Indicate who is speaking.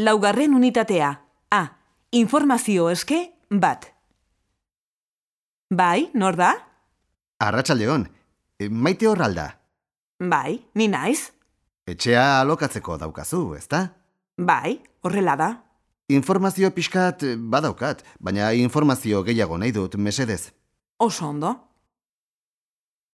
Speaker 1: Laugarren unitatea. A. Informazio eske bat. Bai, nor da?
Speaker 2: Arratsaldeon. E, maite horralda.
Speaker 1: Bai, ni naiz.
Speaker 2: Etxea alokatzeko daukazu, ezta?
Speaker 1: Bai, horrela da.
Speaker 2: Informazio pixkat eh, badaukat, baina informazio gehiago nahi dut mesedez.
Speaker 1: Oso ondo.